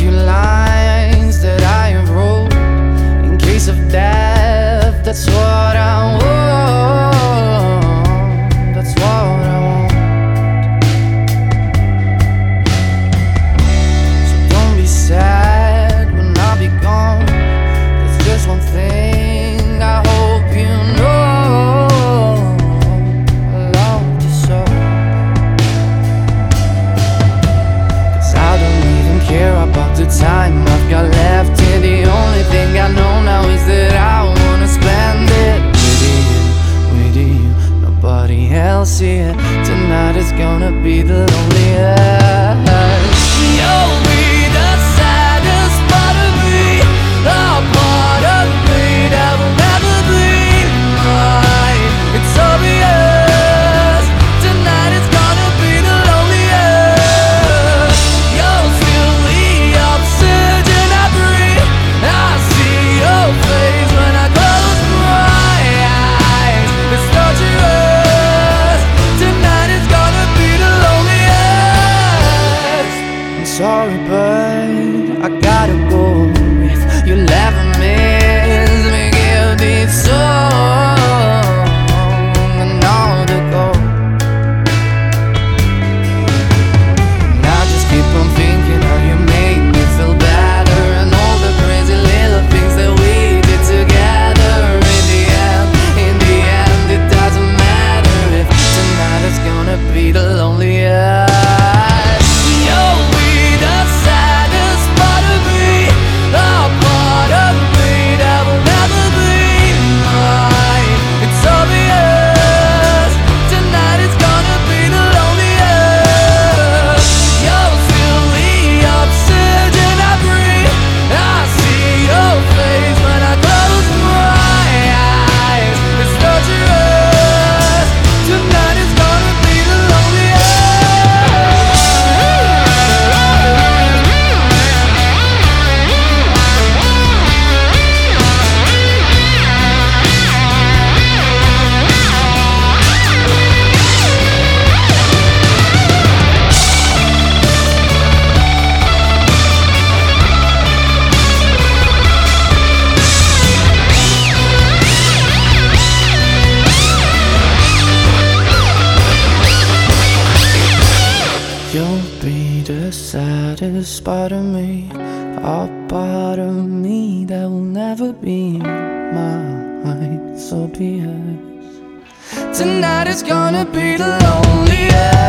few lines that I have wrote in case of that. see it. Tonight is gonna be the loneliest. light Don't be the saddest part of me, a part of me that will never be mine. So be us. Tonight is gonna be the loneliest.